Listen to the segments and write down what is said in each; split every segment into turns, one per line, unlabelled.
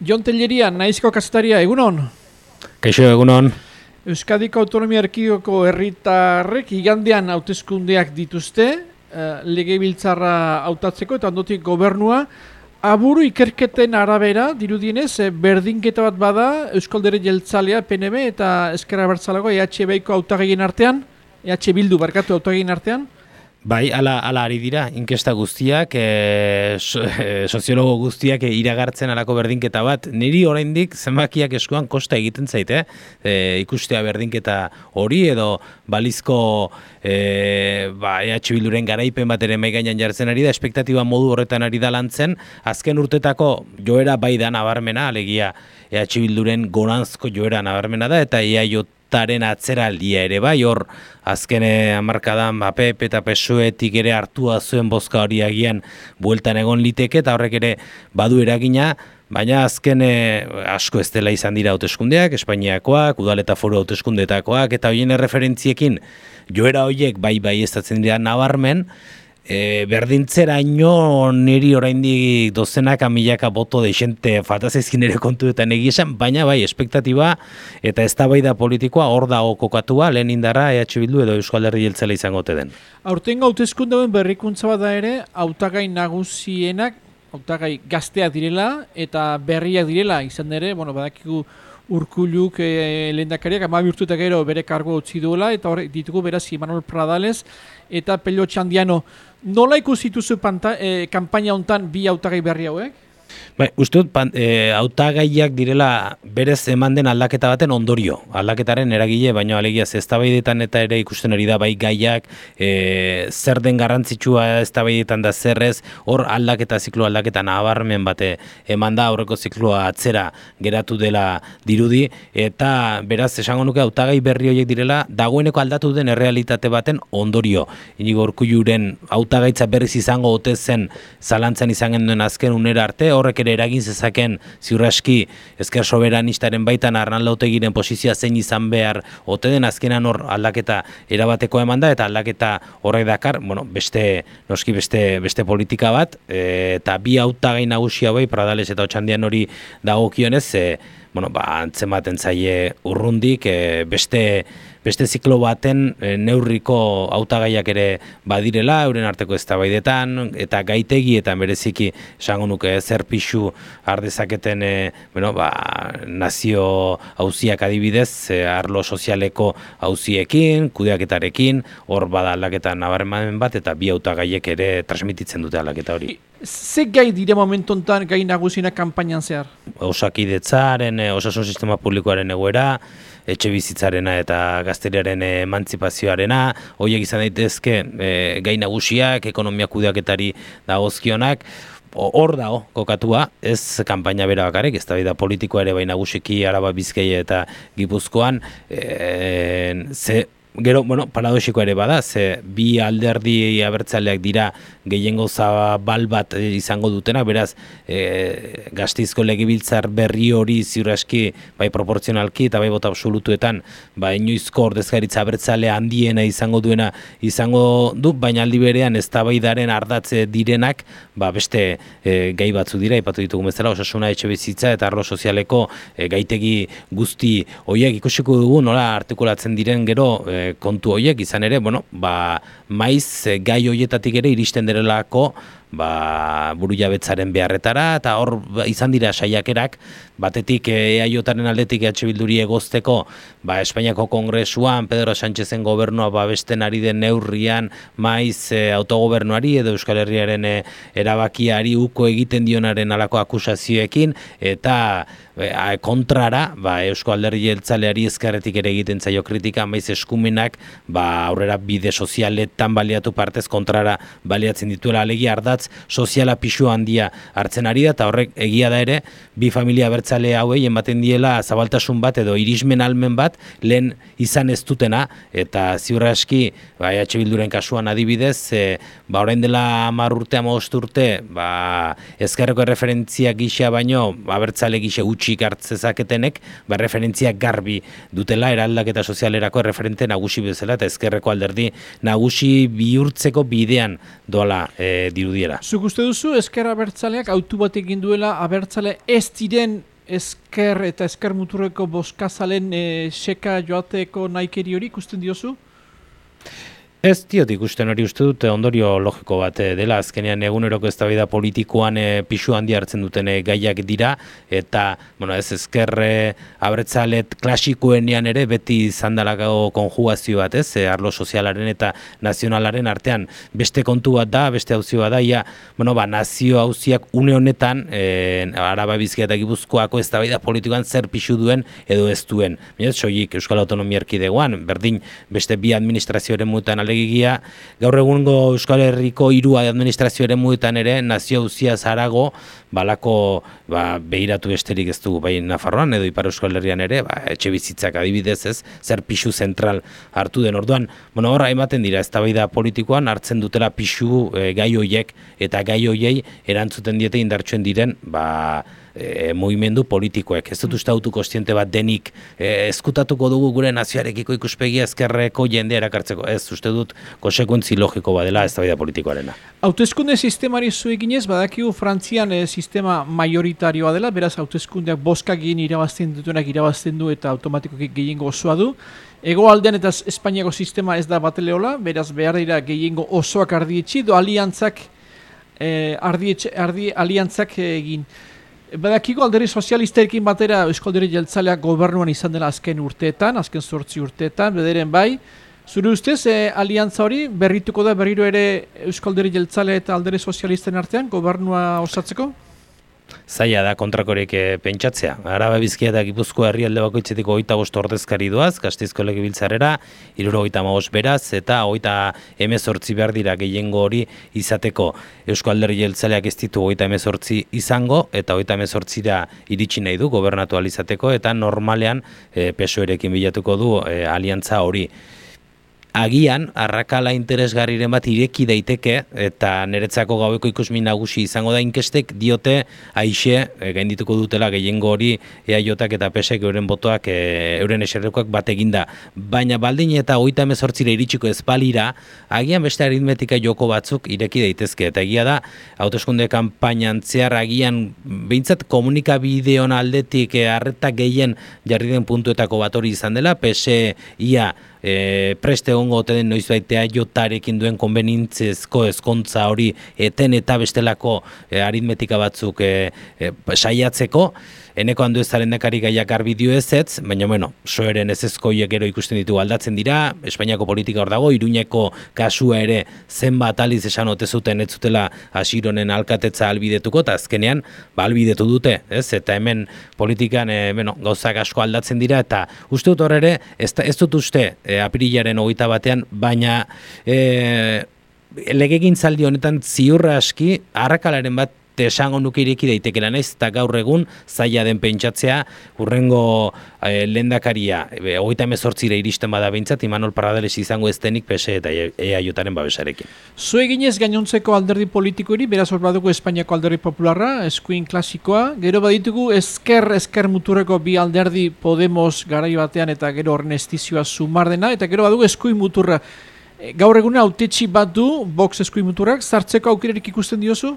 Jon Telleria, naizko kasetaria, egunon?
Kaixo, egunon.
Euskadiko Autonomia Erkidoko herritarrek igandean hauteskundeak dituzte, uh, legebiltzarra hautatzeko eta ondotik gobernua. Aburu ikerketen arabera, dirudienez, eh, berdinketa bat bada Euskaldere Jeltzalea, PNB eta Ezkerra Bertzalago EH Beiko autagegin artean, EH Bildu barkatu autagegin artean.
Bai, ala, ala ari dira, inkesta guztiak, e, so, e, soziologo guztiak e, iragartzen alako berdinketa bat. Niri oraindik zenbakiak eskuan kosta egiten zaite, e, ikustea berdinketa hori edo balizko e, ba, EH Bilduren garaipen bat ere gainan jartzen ari da, espektatiba modu horretan ari da lantzen, azken urtetako joera bai da nabarmena, alegia EH Bilduren gonanzko joera nabarmena da, eta EAJ taren atzeraldia ere bai, hor azkene hamarkadan PP ba, eta PSOEtik ere hartua zuen bozka hori agian bueltan egon liteke eta horrek ere badu eragina, baina azken asko ez dela izan dira hauteskundeak, Espainiakoak, udal eta foru hauteskundetakoak eta hoien referentziekin joera horiek bai bai ez dira nabarmen, e, berdintzera ino niri oraindik dozenaka milaka boto de xente faltazezkin ere kontuetan egizan, baina bai, espektatiba eta eztabaida politikoa hor dago kokatua, lehen indara EH Bildu edo Euskal Herri Jeltzela izango te den.
Aurten gautezkundauen berrikuntza bada ere, autagai nagusienak, autagai gazteak direla eta berriak direla, izan ere, bueno, badakigu urkuluk e, lehendakariak ama urtuta gero bere kargo utzi duela eta hor ditugu beraz Imanol Pradales eta Pello Txandiano Nola ikusi duzu e, kanpaina hontan bi hautagai berri hauek?
Bai, uste dut, e, autagaiak direla berez eman den aldaketa baten ondorio. Aldaketaren eragile, baina alegia eztabaidetan eta ere ikusten ari da bai gaiak, e, zer den garrantzitsua eztabaidetan da zerrez, hor aldaketa ziklo aldaketa nabarmen bate eman da aurreko zikloa atzera geratu dela dirudi, eta beraz esango nuke autagai berri horiek direla dagoeneko aldatu den errealitate baten ondorio. Inigo orkuiuren autagaitza berriz izango ote zen zalantzan izan genuen azken unera arte, horrek ere eragin zezaken ziurraski ezker soberanistaren baitan arnaldautegiren posizioa zein izan behar ote den azkenan hor aldaketa erabateko eman da eta aldaketa horrek dakar, bueno, beste noski beste beste politika bat e, eta bi hautagai nagusi hauei Pradales eta Otxandian hori dagokionez e, bueno, ba, antzematen zaie urrundik, e, beste, beste ziklo baten e, neurriko hautagaiak ere badirela, euren arteko eztabaidetan eta gaitegi eta bereziki esango nuke zer pixu ardezaketen e, bueno, ba, nazio hauziak adibidez, e, arlo sozialeko hauziekin, kudeaketarekin, hor bada aldaketan nabarmen bat eta bi hautagaiek ere transmititzen dute aldaketa hori.
Ze gai dire momentu enten gai nagusina kampainan zehar?
Osakidetzaren, eh, osasun sistema publikoaren egoera, etxe bizitzarena eta gazteriaren emantzipazioarena, horiek izan daitezke e, gai nagusiak, ekonomia kudeaketari dagozkionak, hor dago kokatua, ez kanpaina bera bakarrik, ez da politikoa ere bai nagusiki araba bizkaia eta gipuzkoan, e, ze Gero, bueno, paradoxiko ere bada, ze bi alderdi abertzaleak dira gehiengo zabal bat izango dutena, beraz, e, gaztizko legibiltzar berri hori ziuraski, bai proporzionalki eta bai bota absolutuetan, bai inoizko ordezkaritza abertzale handiena izango duena izango du, baina aldi berean ez daren ardatze direnak, ba beste e, gai batzu dira, ipatu ditugu bezala, osasuna etxe bizitza eta arlo sozialeko e, gaitegi guzti horiek. Ikusiko dugu, nola artikulatzen diren gero, e, kontu horiek izan ere, bueno, ba, maiz eh, gai horietatik ere iristen derelako ba, buru jabetzaren beharretara, eta hor ba, izan dira saiakerak, batetik EAJaren aldetik EH Bilduri egozteko, ba, Espainiako Kongresuan, Pedro Sánchezen gobernua babesten ari den neurrian, maiz e, autogobernuari edo Euskal Herriaren e, erabakiari uko egiten dionaren alako akusazioekin, eta e, kontrara, ba, Eusko Alderri jeltzaleari ezkerretik ere egiten zaio kritika, maiz eskumenak, ba, aurrera bide sozialetan baliatu partez kontrara baliatzen dituela. Alegi ardat, soziala pixu handia hartzen ari da, eta horrek egia da ere, bi familia bertzale hauei ematen diela zabaltasun bat edo irismen almen bat lehen izan ez dutena, eta ziurra eski, ba, EH Bilduren kasuan adibidez, e, ba, orain dela amar urte, amost urte, ba, ezkerreko referentzia gisa baino, ba, bertzale gisa utxik hartzezaketenek, ba, referentzia garbi dutela, eraldaketa sozialerako referente nagusi bezala, eta ezkerreko alderdi nagusi bihurtzeko bidean doala e, dirudiela. Direla.
Zuk uste duzu, esker abertzaleak autu bat duela abertzale ez diren esker eta esker muturreko boskazalen e, seka joateko naikeri hori ikusten diozu?
Ez diot ikusten hori uste dute ondorio logiko bat eh, dela. Azkenean eguneroko eztabaida politikoan e, eh, pisu handi hartzen duten e, gaiak dira. Eta bueno, ez ezkerre abretzalet klasikoenean ere beti zandalako konjugazio bat ez? E, arlo sozialaren eta nazionalaren artean beste kontu bat da, beste hauzio bat da. Ia, bueno, ba, nazio hauziak une honetan e, araba bizkia eta gipuzkoako eztabaida politikoan zer pisu duen edo ez duen. Minez, soik Euskal Autonomia Erkidegoan, berdin beste bi administrazioaren mutan alegia gaur egungo Euskal Herriko hiru administrazio ere muetan ere nazio uzia zarago balako ba, behiratu besterik ez dugu bai Nafarroan edo Ipar Euskal Herrian ere ba, etxe bizitzak adibidez ez zer pixu zentral hartu den orduan bueno horra ematen dira eztabaida politikoan hartzen dutela pixu e, gai hoiek eta gai hoiei erantzuten diete indartsuen diren ba, e, mugimendu politikoek. Ez dut uste autu kostiente bat denik e, eskutatuko dugu gure nazioarekiko ikuspegi ezkerreko jende erakartzeko. Ez uste dut kosekuntzi logiko badela ez da politikoarena.
Hautezkunde sistemari zueginez, badakigu Frantzian e, sistema majoritarioa dela, beraz hautezkundeak boska gien irabazten dutunak irabazten du eta automatikoki gehiengo osoa du. Ego aldean eta Espainiako sistema ez da bateleola, beraz behar dira gehiengo osoak ardietxi, do aliantzak, eh, ardi aliantzak egin. Badakiko alderri sozialisterekin batera Euskalderi Jeltzaleak gobernuan izan dela azken urteetan, azken sortzi urteetan, bederen bai. Zure ustez, e, aliantza hori berrituko da berriro ere Euskalderi Jeltzale eta alderri sozialisten artean gobernua osatzeko?
Zaila da kontrakorek e, pentsatzea. Araba bizkia da Gipuzkoa herrialde bakoitzetik hogeita bost ordezkari duaz, Gastizko legibiltzarera, iruro hogeita beraz, eta hogeita emezortzi behar dira gehiengo hori izateko Eusko Alderri Jeltzaleak ez ditu hogeita emezortzi izango, eta hogeita emezortzira iritsi nahi du gobernatu alizateko, eta normalean e, pesoerekin bilatuko du e, aliantza hori agian arrakala interesgarriren bat ireki daiteke eta niretzako gaueko ikusmin nagusi izango da inkestek diote aixe e, gaindituko dutela gehiengo hori eaiotak eta pesek euren botoak e, euren eserrekoak bat eginda. Baina baldin eta hogeita emezortzire iritsiko ez balira agian beste aritmetika joko batzuk ireki daitezke. Eta egia da hauteskunde kanpainan zehar agian behintzat komunikabideon aldetik e, arreta gehien jarri den puntuetako bat hori izan dela. Pese ia e, preste egongo ote den noiz baitea jotarekin duen konbenintzezko ezkontza hori eten eta bestelako e, aritmetika batzuk e, e, saiatzeko, eneko handu ez zaren dekari gaiak arbi dio ez ez, baina bueno, soeren ez ezkoiek gero ikusten ditu aldatzen dira, Espainiako politika hor dago, Iruñeko kasua ere zenbat aliz esan ote zuten ez zutela asironen alkatetza albidetuko, eta azkenean, ba, albidetu dute, ez, eta hemen politikan, e, bueno, gauzak asko aldatzen dira, eta uste dut hor ere, ez, ez dut uste, e, apirilaren hogeita batean, baina e, legegin zaldi honetan ziurra aski, arrakalaren bat esango nuke ireki daiteke naiz eta gaur egun zaila den pentsatzea urrengo e, lendakaria hogeita emezortzira iristen bada behintzat Imanol Parradeles izango ez denik PSE eta EAJaren babesarekin.
Zu eginez gainontzeko alderdi politikoari, beraz hor badugu Espainiako alderdi popularra, eskuin klasikoa, gero baditugu esker esker muturreko bi alderdi Podemos garai batean eta gero horren estizioa sumar dena, eta gero badugu eskuin muturra. E, gaur egun autetxi bat du, box eskuin muturrak, zartzeko aukererik ikusten diozu?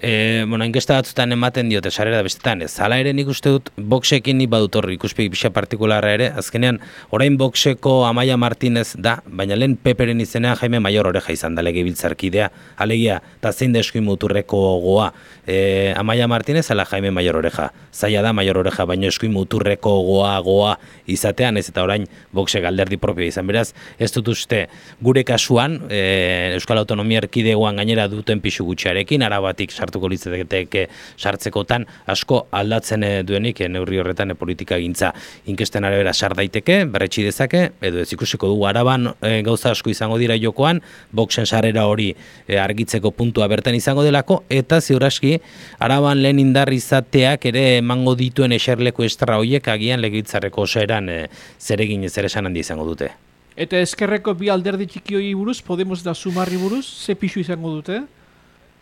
E, bueno, inkesta batzutan ematen diote sarera bestetan, ez. Zala ere nik uste dut boxekin ni badut horri ikuspegi pixa partikularra ere, azkenean orain boxeko Amaia Martinez da, baina lehen Peperen izenean Jaime Maior oreja izan da lege biltzarkidea, alegia, eta zein da eskuin muturreko goa, e, Amaia Martinez ala Jaime Maior oreja, zaila da Maior oreja, baina eskuin muturreko goa, goa izatean, ez eta orain boxe galderdi propio izan, beraz, ez dut uste gure kasuan, e, Euskal Autonomia Erkidegoan gainera duten pixu gutxarekin, arabatik sartuko litzateke sartzekotan asko aldatzen eh, duenik eh, neurri horretan e, politika gintza inkesten arabera sar daiteke, berretsi dezake, edo ez ikusiko du araban gauza asko izango dira jokoan, boxen sarera hori argitzeko puntua bertan izango delako, eta ziuraski araban lehen indar izateak ere emango dituen eserleko estra horiek agian legitzarreko oseran e, zeregin ez ere handi izango dute.
Eta eskerreko bi alderdi txikioi buruz, Podemos da Sumarri buruz, ze pixu izango dute?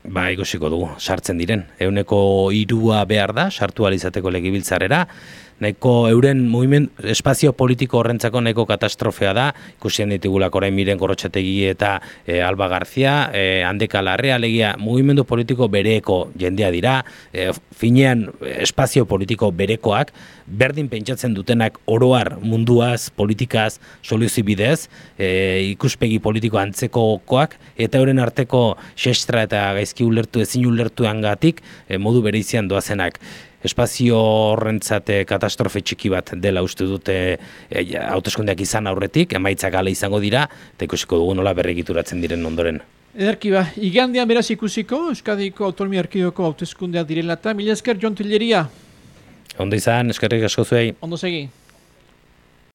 Ba, ikusiko dugu, sartzen diren. Euneko irua behar da, sartu alizateko legibiltzarera. Nahiko euren moviment, espazio politiko horrentzako nahiko katastrofea da, ikusien ditugulak orain miren gorrotxategi eta e, Alba Garzia, e, handeka larrea, alegia, mugimendu politiko bereko jendea dira, e, finean espazio politiko berekoak, berdin pentsatzen dutenak oroar munduaz, politikaz, soluzio bidez, e, ikuspegi politiko antzekokoak, eta euren arteko xestra eta gaizki ulertu ezin ulertuan gatik, e, modu bereizian doazenak espazio horrentzate katastrofe txiki bat dela uste dute e, hauteskundeak izan aurretik, emaitzak gala izango dira, eta ikusiko dugu nola berregituratzen diren ondoren.
Ederki ba, igandean beraz ikusiko, Euskadiko Autonomia Erkidoko hauteskundeak direla eta mila esker Jon Tilleria.
Ondo izan, eskerrik asko zuei.
Ondo segi.